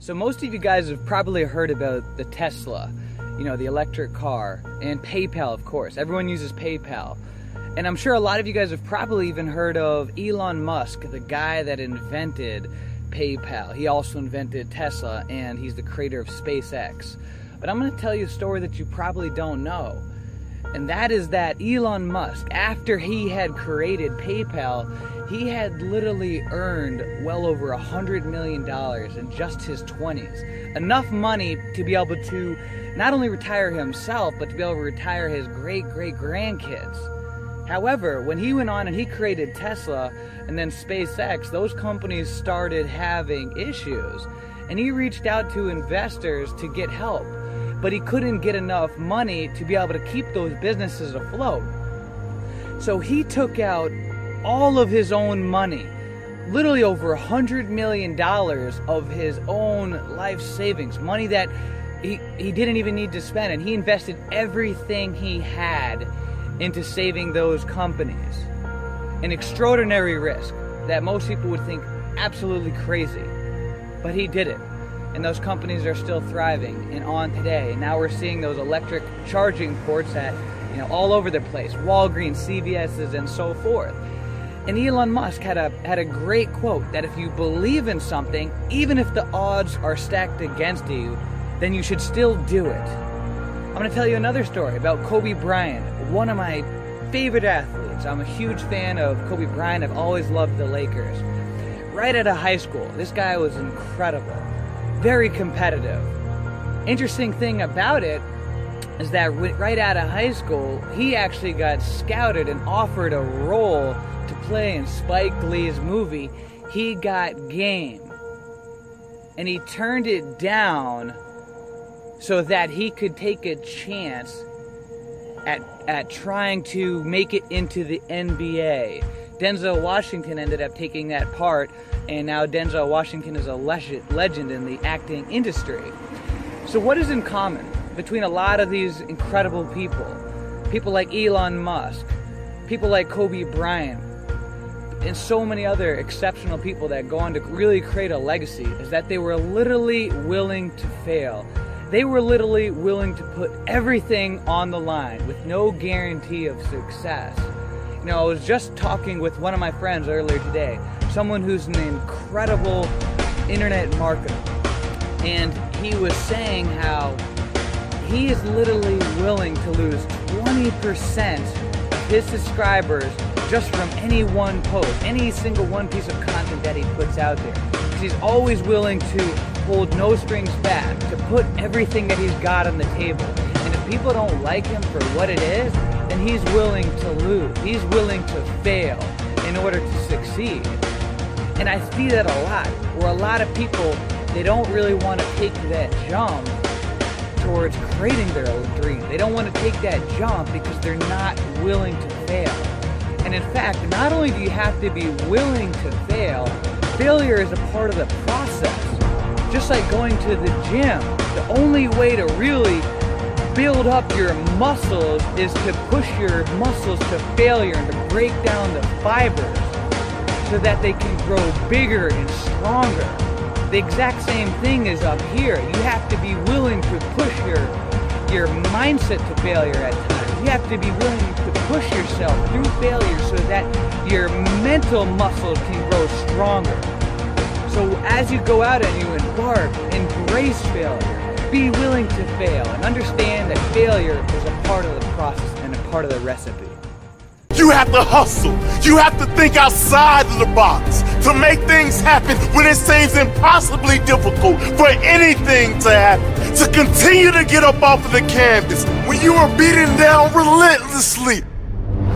So, most of you guys have probably heard about the Tesla, you know, the electric car, and PayPal, of course. Everyone uses PayPal. And I'm sure a lot of you guys have probably even heard of Elon Musk, the guy that invented PayPal. He also invented Tesla, and he's the creator of SpaceX. But I'm going to tell you a story that you probably don't know. And that is that Elon Musk, after he had created PayPal, he had literally earned well over a hundred million dollars in just his 20s. Enough money to be able to not only retire himself, but to be able to retire his great great grandkids. However, when he went on and he created Tesla and then SpaceX, those companies started having issues. And he reached out to investors to get help. But he couldn't get enough money to be able to keep those businesses afloat. So he took out all of his own money, literally over a hundred million dollars of his own life savings, money that he, he didn't even need to spend, and he invested everything he had into saving those companies. An extraordinary risk that most people would think absolutely crazy, but he did it. And those companies are still thriving and on today. And now we're seeing those electric charging ports at you know all over the place, Walgreens, CVS's, and so forth. And Elon Musk had a had a great quote that if you believe in something, even if the odds are stacked against you, then you should still do it. I'm going to tell you another story about Kobe Bryant, one of my favorite athletes. I'm a huge fan of Kobe Bryant. I've always loved the Lakers. Right out of high school, this guy was incredible, very competitive. Interesting thing about it is that right out of high school, he actually got scouted and offered a role to play in Spike Lee's movie, he got game. And he turned it down so that he could take a chance at, at trying to make it into the NBA. Denzel Washington ended up taking that part, and now Denzel Washington is a legend in the acting industry. So, what is in common between a lot of these incredible people? People like Elon Musk, people like Kobe Bryant, and so many other exceptional people that go on to really create a legacy is that they were literally willing to fail. They were literally willing to put everything on the line with no guarantee of success. You know, I was just talking with one of my friends earlier today, someone who's an incredible internet marketer. And he was saying how he is literally willing to lose 20% of his subscribers just from any one post, any single one piece of content that he puts out there. He's always willing to hold no strings back, to put everything that he's got on the table. And if people don't like him for what it is, then he's willing to lose. He's willing to fail in order to succeed. And I see that a lot, where a lot of people, they don't really want to take that jump towards creating their own dream. They don't want to take that jump because they're not willing to fail. And in fact, not only do you have to be willing to fail, failure is a part of the process. Just like going to the gym, the only way to really build up your muscles is to push your muscles to failure and to break down the fibers so that they can grow bigger and stronger. The exact same thing is up here. You have to be willing to push your your mindset to failure at times. You have to be willing to push yourself through failure so that your mental muscles can grow stronger. So as you go out and you embark, embrace failure. Be willing to fail and understand that failure is a part of the process and a part of the recipe. You have to hustle. You have to think outside of the box to make things happen when it seems impossibly difficult for anything to happen. To continue to get up off of the canvas when you are beaten down relentlessly